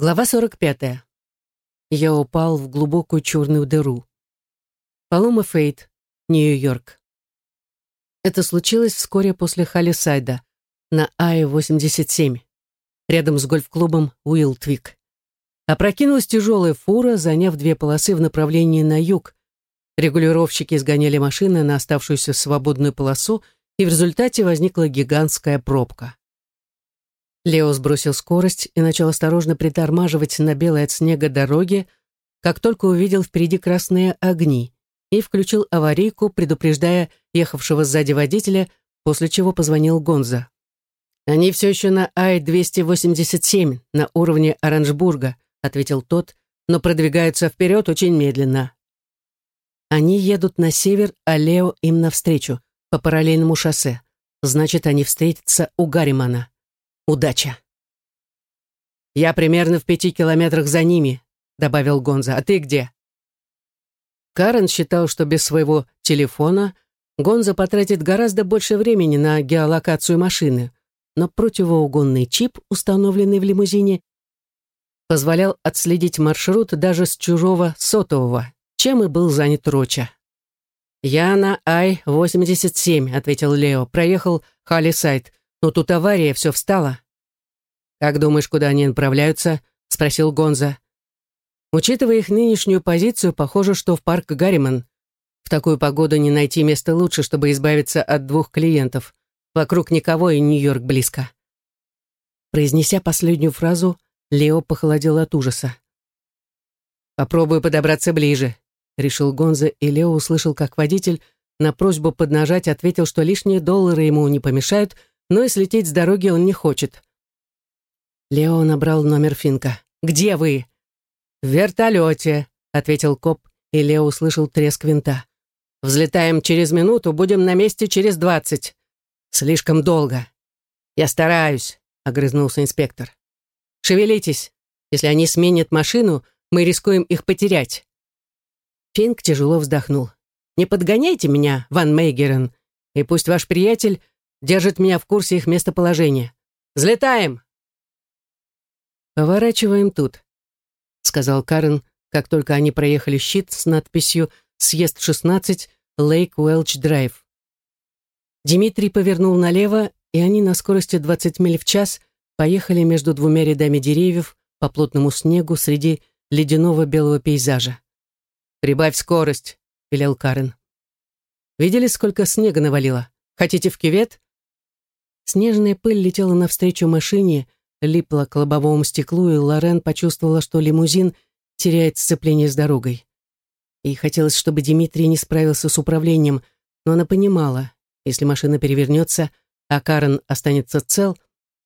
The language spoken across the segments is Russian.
Глава 45. Я упал в глубокую черную дыру. Палома Фейт, Нью-Йорк. Это случилось вскоре после Халисайда на Ай-87, рядом с гольф-клубом Уилл Твик. Опрокинулась тяжелая фура, заняв две полосы в направлении на юг. Регулировщики сгоняли машины на оставшуюся свободную полосу, и в результате возникла гигантская пробка. Лео сбросил скорость и начал осторожно притормаживать на белой от снега дороге, как только увидел впереди красные огни, и включил аварийку, предупреждая ехавшего сзади водителя, после чего позвонил Гонза. «Они все еще на Ай-287, на уровне Оранжбурга», ответил тот, «но продвигаются вперед очень медленно». Они едут на север, а Лео им навстречу, по параллельному шоссе. Значит, они встретятся у Гарримана. Удача. «Я примерно в пяти километрах за ними», — добавил Гонза. «А ты где?» Карен считал, что без своего телефона Гонза потратит гораздо больше времени на геолокацию машины, но противоугонный чип, установленный в лимузине, позволял отследить маршрут даже с чужого сотового, чем и был занят Роча. «Я на Ай-87», — ответил Лео. «Проехал Халисайд но тут авария, все встало. «Как думаешь, куда они направляются?» — спросил Гонза. Учитывая их нынешнюю позицию, похоже, что в парк Гарриман. В такую погоду не найти место лучше, чтобы избавиться от двух клиентов. Вокруг никого и Нью-Йорк близко. Произнеся последнюю фразу, Лео похолодел от ужаса. «Попробую подобраться ближе», — решил Гонза, и Лео услышал, как водитель на просьбу поднажать ответил, что лишние доллары ему не помешают — но и слететь с дороги он не хочет. Лео набрал номер Финка. «Где вы?» «В вертолете», — ответил коп, и Лео услышал треск винта. «Взлетаем через минуту, будем на месте через двадцать. Слишком долго». «Я стараюсь», — огрызнулся инспектор. «Шевелитесь. Если они сменят машину, мы рискуем их потерять». Финк тяжело вздохнул. «Не подгоняйте меня, Ван Мейгерен, и пусть ваш приятель держит меня в курсе их местоположения. Взлетаем!» «Поворачиваем тут», — сказал Карен, как только они проехали щит с надписью «Съезд 16, Лейк Уэлч Драйв». Дмитрий повернул налево, и они на скорости 20 миль в час поехали между двумя рядами деревьев по плотному снегу среди ледяного белого пейзажа. «Прибавь скорость», — велел Карен. «Видели, сколько снега навалило? Хотите в кювет?» Снежная пыль летела навстречу машине, липла к лобовому стеклу, и Лорен почувствовала, что лимузин теряет сцепление с дорогой. Ей хотелось, чтобы Дмитрий не справился с управлением, но она понимала, если машина перевернется, а Карен останется цел,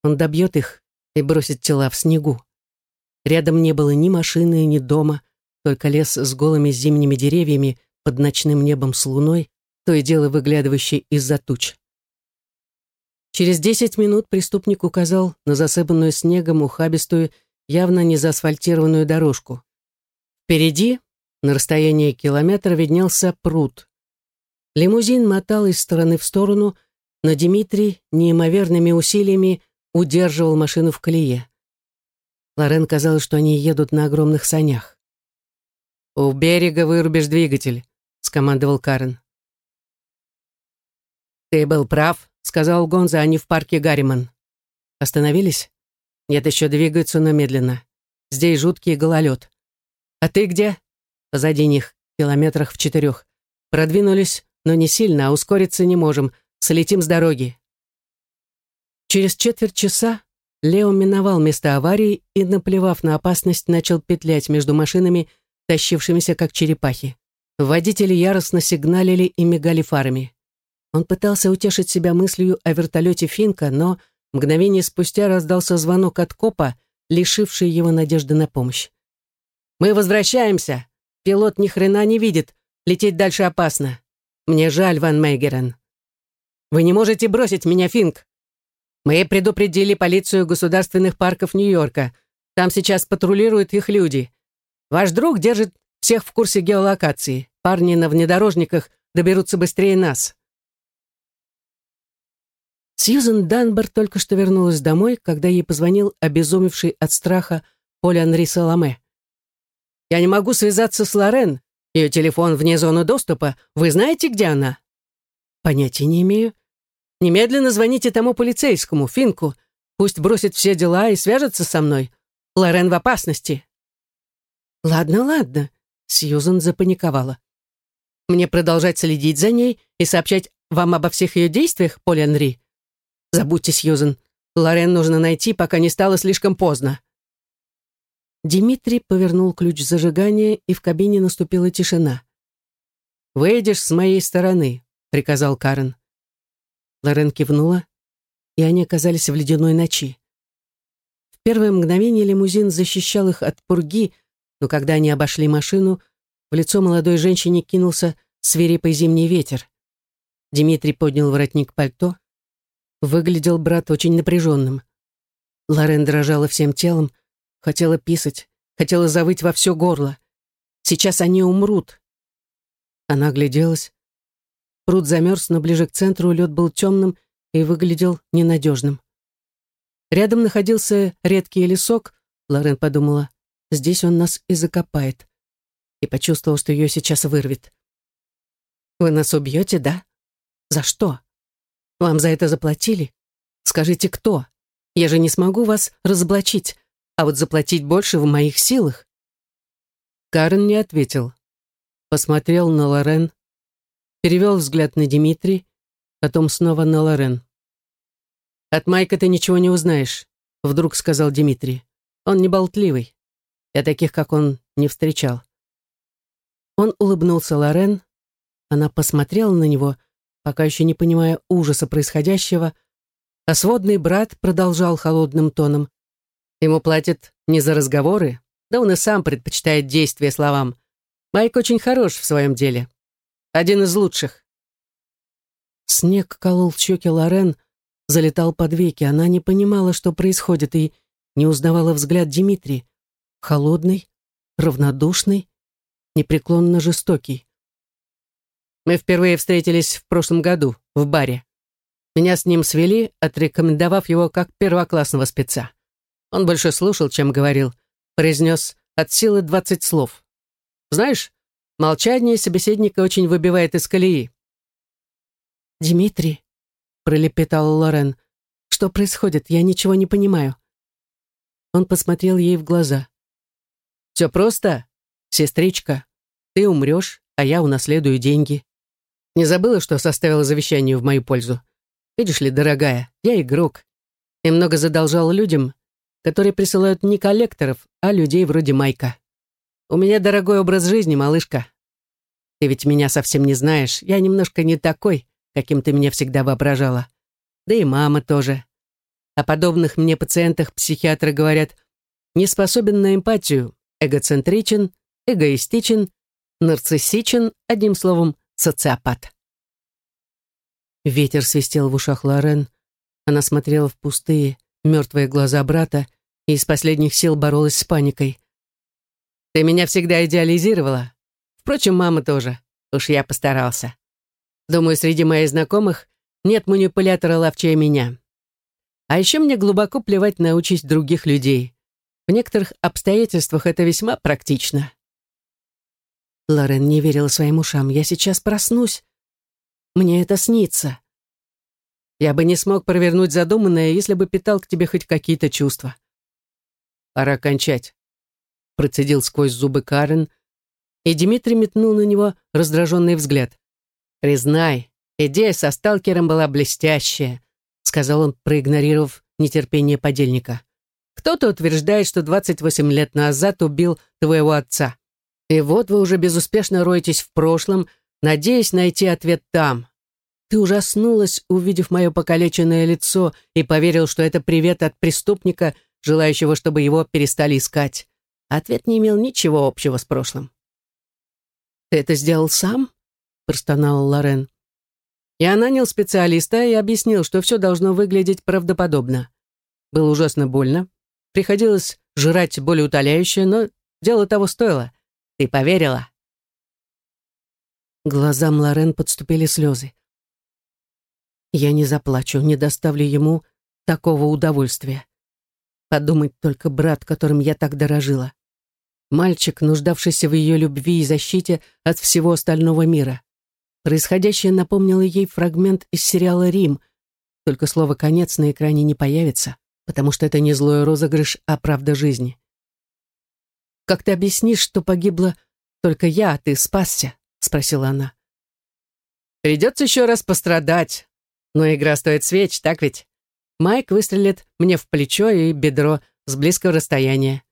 он добьет их и бросит тела в снегу. Рядом не было ни машины, ни дома, только лес с голыми зимними деревьями под ночным небом с луной, то и дело выглядывающей из-за туч. Через десять минут преступник указал на засыпанную снегом ухабистую, явно не заасфальтированную дорожку. Впереди, на расстоянии километра, виднелся пруд. Лимузин мотал из стороны в сторону, но Дмитрий неимоверными усилиями удерживал машину в колее. Лорен казалось, что они едут на огромных санях. «У берега вырубишь двигатель», — скомандовал Карен. «Ты был прав», — сказал Гонза, они в парке Гарриман. Остановились? Нет, еще двигаются, но медленно. Здесь жуткий гололед. А ты где? Позади них, километрах в четырех. Продвинулись, но не сильно, а ускориться не можем. Слетим с дороги. Через четверть часа Лео миновал место аварии и, наплевав на опасность, начал петлять между машинами, тащившимися как черепахи. Водители яростно сигналили и мигали фарами. Он пытался утешить себя мыслью о вертолете Финка, но мгновение спустя раздался звонок от копа, лишивший его надежды на помощь. «Мы возвращаемся! Пилот ни хрена не видит. Лететь дальше опасно. Мне жаль, Ван Мейгерен. Вы не можете бросить меня, Финк. Мы предупредили полицию государственных парков Нью-Йорка. Там сейчас патрулируют их люди. Ваш друг держит всех в курсе геолокации. Парни на внедорожниках доберутся быстрее нас. Сьюзен Данбар только что вернулась домой, когда ей позвонил обезумевший от страха Поль Анри Саламе. «Я не могу связаться с Лорен. Ее телефон вне зоны доступа. Вы знаете, где она?» «Понятия не имею. Немедленно звоните тому полицейскому, Финку. Пусть бросит все дела и свяжется со мной. Лорен в опасности». «Ладно, ладно», — Сьюзан запаниковала. «Мне продолжать следить за ней и сообщать вам обо всех ее действиях, Поль Анри? Забудьте, Сьюзан. Лорен нужно найти, пока не стало слишком поздно». Дмитрий повернул ключ зажигания, и в кабине наступила тишина. «Выйдешь с моей стороны», — приказал Карен. Лорен кивнула, и они оказались в ледяной ночи. В первое мгновение лимузин защищал их от пурги, но когда они обошли машину, в лицо молодой женщине кинулся свирепый зимний ветер. Дмитрий поднял воротник пальто. Выглядел брат очень напряженным. Лорен дрожала всем телом, хотела писать, хотела завыть во все горло. Сейчас они умрут. Она огляделась. Пруд замерз, но ближе к центру лед был темным и выглядел ненадежным. Рядом находился редкий лесок, Лорен подумала, здесь он нас и закопает. И почувствовал, что ее сейчас вырвет. «Вы нас убьете, да? За что? Вам за это заплатили? Скажите, кто? Я же не смогу вас разоблачить, а вот заплатить больше в моих силах». Карен не ответил. Посмотрел на Лорен, перевел взгляд на Дмитрий, потом снова на Лорен. «От Майка ты ничего не узнаешь», — вдруг сказал Дмитрий. «Он не болтливый. Я таких, как он, не встречал». Он улыбнулся Лорен. Она посмотрела на него, пока еще не понимая ужаса происходящего, а сводный брат продолжал холодным тоном. Ему платят не за разговоры, да он и сам предпочитает действия словам. Майк очень хорош в своем деле. Один из лучших. Снег колол щеки Лорен, залетал под веки. Она не понимала, что происходит, и не узнавала взгляд Дмитрия. Холодный, равнодушный, непреклонно жестокий. Мы впервые встретились в прошлом году, в баре. Меня с ним свели, отрекомендовав его как первоклассного спеца. Он больше слушал, чем говорил. Произнес от силы двадцать слов. Знаешь, Молчание собеседника очень выбивает из колеи. «Дмитрий», — пролепетала Лорен, — «что происходит? Я ничего не понимаю». Он посмотрел ей в глаза. «Все просто, сестричка. Ты умрешь, а я унаследую деньги. Не забыла, что составила завещание в мою пользу? Видишь ли, дорогая, я игрок. И много задолжал людям, которые присылают не коллекторов, а людей вроде Майка. У меня дорогой образ жизни, малышка. Ты ведь меня совсем не знаешь. Я немножко не такой, каким ты меня всегда воображала. Да и мама тоже. О подобных мне пациентах психиатры говорят, не способен на эмпатию, эгоцентричен, эгоистичен, нарциссичен, одним словом, социопат. Ветер свистел в ушах Лорен. Она смотрела в пустые, мертвые глаза брата и из последних сил боролась с паникой. Ты меня всегда идеализировала. Впрочем, мама тоже. Уж я постарался. Думаю, среди моих знакомых нет манипулятора ловчее меня. А еще мне глубоко плевать на участь других людей. В некоторых обстоятельствах это весьма практично. Лорен не верила своим ушам. «Я сейчас проснусь. Мне это снится». Я бы не смог провернуть задуманное, если бы питал к тебе хоть какие-то чувства. Пора кончать процедил сквозь зубы Карен, и Дмитрий метнул на него раздраженный взгляд. «Признай, идея со сталкером была блестящая», сказал он, проигнорировав нетерпение подельника. «Кто-то утверждает, что 28 лет назад убил твоего отца. И вот вы уже безуспешно роетесь в прошлом, надеясь найти ответ там. Ты ужаснулась, увидев мое покалеченное лицо, и поверил, что это привет от преступника, желающего, чтобы его перестали искать. Ответ не имел ничего общего с прошлым. «Ты это сделал сам?» — простонал Лорен. Я нанял специалиста и объяснил, что все должно выглядеть правдоподобно. Было ужасно больно. Приходилось жрать более утоляющее, но дело того стоило. Ты поверила?» Глазам Лорен подступили слезы. «Я не заплачу, не доставлю ему такого удовольствия. Подумать только, брат, которым я так дорожила. Мальчик, нуждавшийся в ее любви и защите от всего остального мира. Происходящее напомнило ей фрагмент из сериала «Рим», только слово «конец» на экране не появится, потому что это не злой розыгрыш, а правда жизни. «Как ты объяснишь, что погибла только я, а ты спасся?» — спросила она. «Придется еще раз пострадать, но игра стоит свеч, так ведь? Майк выстрелит мне в плечо и бедро с близкого расстояния.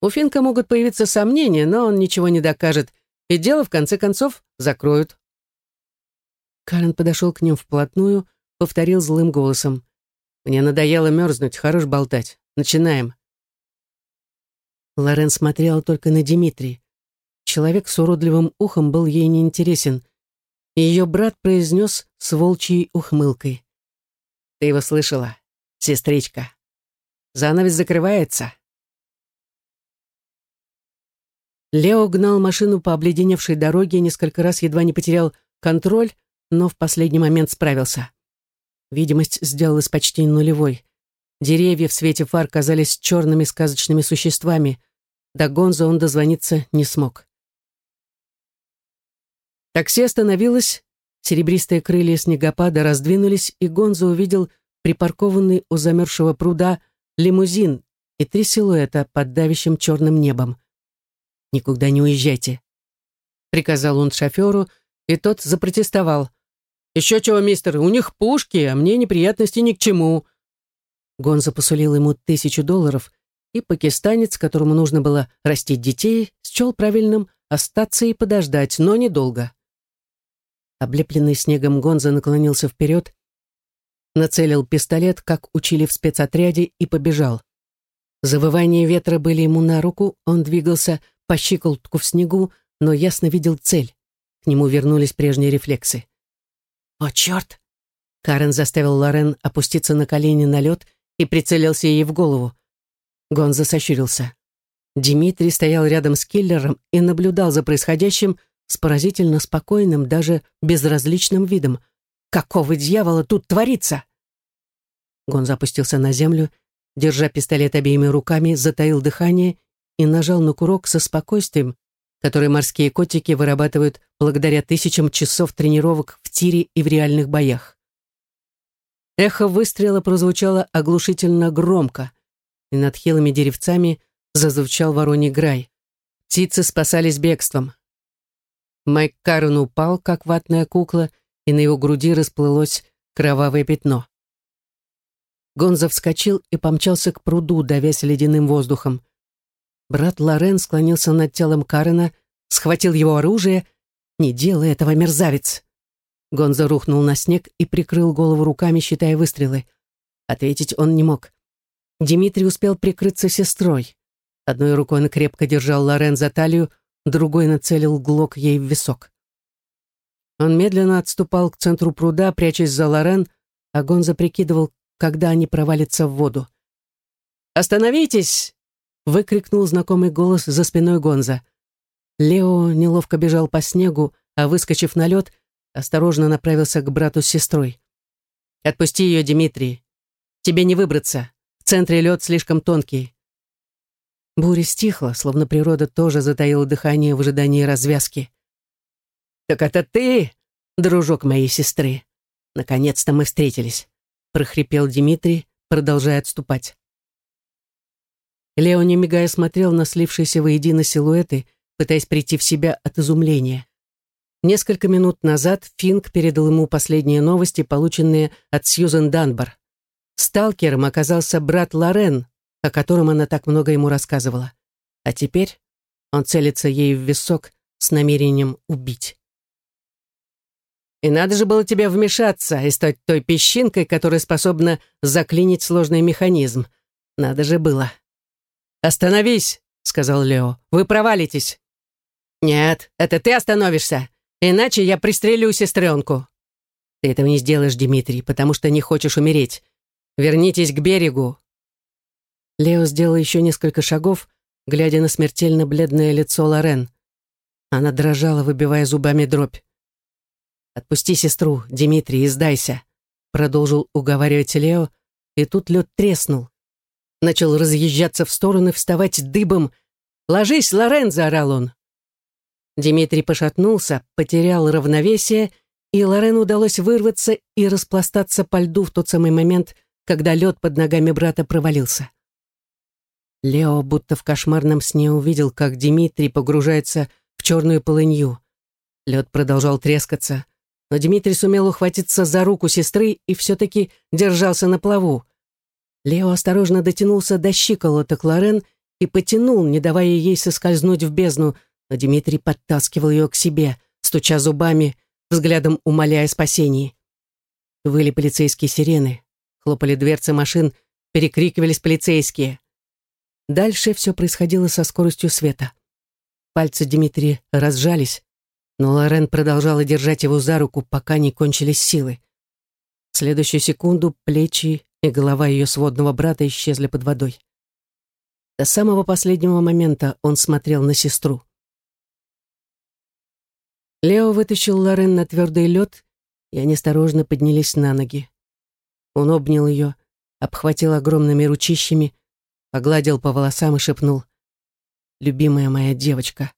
У Финка могут появиться сомнения, но он ничего не докажет, и дело, в конце концов, закроют. Карен подошел к ним вплотную, повторил злым голосом. «Мне надоело мерзнуть, хорош болтать. Начинаем». Лорен смотрела только на Дмитрия. Человек с уродливым ухом был ей неинтересен, ее брат произнес с волчьей ухмылкой. «Ты его слышала, сестричка. Занавес закрывается». Лео гнал машину по обледеневшей дороге, несколько раз едва не потерял контроль, но в последний момент справился. Видимость сделалась почти нулевой. Деревья в свете фар казались черными сказочными существами. До Гонза он дозвониться не смог. Такси остановилось, серебристые крылья снегопада раздвинулись, и Гонза увидел припаркованный у замерзшего пруда лимузин и три силуэта под давящим черным небом. «Никуда не уезжайте», — приказал он шоферу, и тот запротестовал. «Еще чего, мистер, у них пушки, а мне неприятности ни к чему». Гонза посулил ему тысячу долларов, и пакистанец, которому нужно было растить детей, счел правильным остаться и подождать, но недолго. Облепленный снегом Гонза наклонился вперед, нацелил пистолет, как учили в спецотряде, и побежал. Завывания ветра были ему на руку, он двигался по щиколотку в снегу, но ясно видел цель. К нему вернулись прежние рефлексы. «О, черт!» Карен заставил Лорен опуститься на колени на лед и прицелился ей в голову. Гонза сощурился. Дмитрий стоял рядом с киллером и наблюдал за происходящим с поразительно спокойным, даже безразличным видом. «Какого дьявола тут творится?» Гонза опустился на землю, держа пистолет обеими руками, затаил дыхание и нажал на курок со спокойствием, который морские котики вырабатывают благодаря тысячам часов тренировок в тире и в реальных боях. Эхо выстрела прозвучало оглушительно громко, и над хилыми деревцами зазвучал вороний грай. Птицы спасались бегством. Майк Карен упал, как ватная кукла, и на его груди расплылось кровавое пятно. Гонза вскочил и помчался к пруду, давясь ледяным воздухом. Брат Лорен склонился над телом Карена, схватил его оружие. «Не делай этого, мерзавец!» Гонза рухнул на снег и прикрыл голову руками, считая выстрелы. Ответить он не мог. Дмитрий успел прикрыться сестрой. Одной рукой он крепко держал Лорен за талию, другой нацелил глок ей в висок. Он медленно отступал к центру пруда, прячась за Лорен, а Гонза прикидывал, когда они провалятся в воду. «Остановитесь!» выкрикнул знакомый голос за спиной Гонза. Лео неловко бежал по снегу, а, выскочив на лед, осторожно направился к брату с сестрой. «Отпусти ее, Дмитрий. Тебе не выбраться. Центре лед слишком тонкий». Буря стихла, словно природа тоже затаила дыхание в ожидании развязки. «Так это ты, дружок моей сестры? Наконец-то мы встретились», — прохрипел Дмитрий, продолжая отступать. Лео, не мигая, смотрел на слившиеся воедино силуэты, пытаясь прийти в себя от изумления. Несколько минут назад Финк передал ему последние новости, полученные от Сьюзен Данбар. Сталкером оказался брат Лорен, о котором она так много ему рассказывала. А теперь он целится ей в висок с намерением убить. И надо же было тебе вмешаться и стать той песчинкой, которая способна заклинить сложный механизм. Надо же было. «Остановись!» — сказал Лео. «Вы провалитесь!» «Нет, это ты остановишься, иначе я пристрелю сестренку!» «Ты этого не сделаешь, Дмитрий, потому что не хочешь умереть. Вернитесь к берегу!» Лео сделал еще несколько шагов, глядя на смертельно бледное лицо Лорен. Она дрожала, выбивая зубами дробь. «Отпусти сестру, Дмитрий, и сдайся», — продолжил уговаривать Лео, и тут лед треснул. начал разъезжаться в стороны, вставать дыбом. «Ложись, Лорен!» — заорал он. Дмитрий пошатнулся, потерял равновесие, и Лорену удалось вырваться и распластаться по льду в тот самый момент, когда лед под ногами брата провалился. Лео будто в кошмарном сне увидел, как Дмитрий погружается в черную полынью. Лед продолжал трескаться, но Дмитрий сумел ухватиться за руку сестры и все-таки держался на плаву. Лео осторожно дотянулся до щиколоток Лорен и потянул, не давая ей соскользнуть в бездну, но Дмитрий подтаскивал ее к себе, стуча зубами, взглядом умоляя спасения. Выли полицейские сирены, хлопали дверцы машин, перекрикивались полицейские. Дальше все происходило со скоростью света. Пальцы Дмитрия разжались, но Лорен продолжала держать его за руку, пока не кончились силы. В следующую секунду плечи и голова ее сводного брата исчезли под водой. До самого последнего момента он смотрел на сестру. Лео вытащил Лорен на твердый лед, и они осторожно поднялись на ноги. Он обнял ее, обхватил огромными ручищами, погладил по волосам и шепнул «Любимая моя девочка».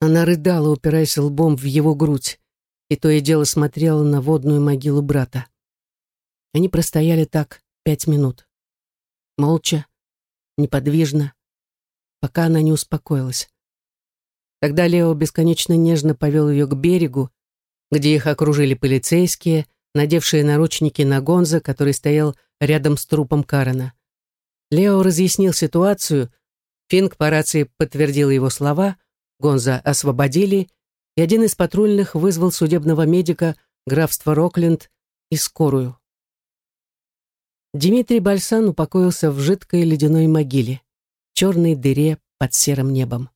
Она рыдала, упираясь лбом в его грудь, и то и дело смотрела на водную могилу брата. Они простояли так пять минут. Молча, неподвижно, пока она не успокоилась. Тогда Лео бесконечно нежно повел ее к берегу, где их окружили полицейские, надевшие наручники на Гонза, который стоял рядом с трупом Карена. Лео разъяснил ситуацию, Финк по рации подтвердил его слова, Гонза освободили, и один из патрульных вызвал судебного медика графства Рокленд и скорую. Дмитрий Бальсан упокоился в жидкой ледяной могиле, черной дыре под серым небом.